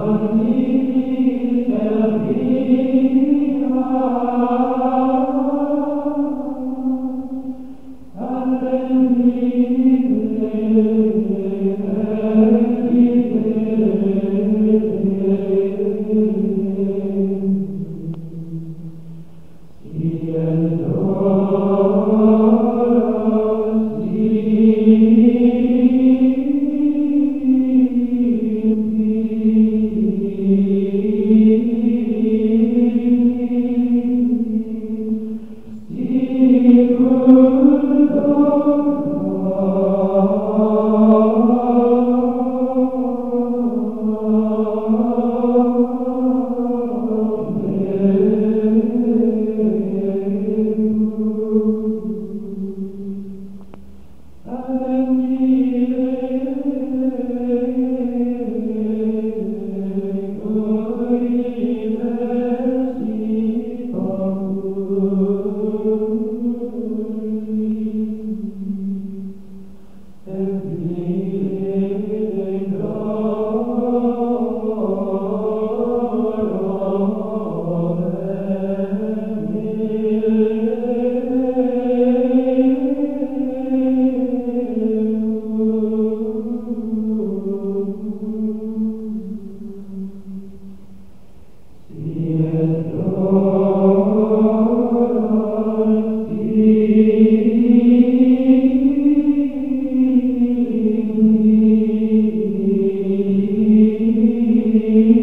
Amen. Yes,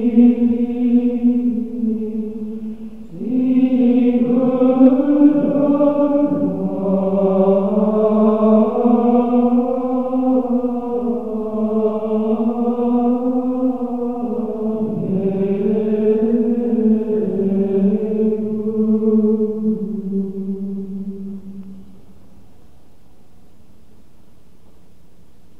Amen.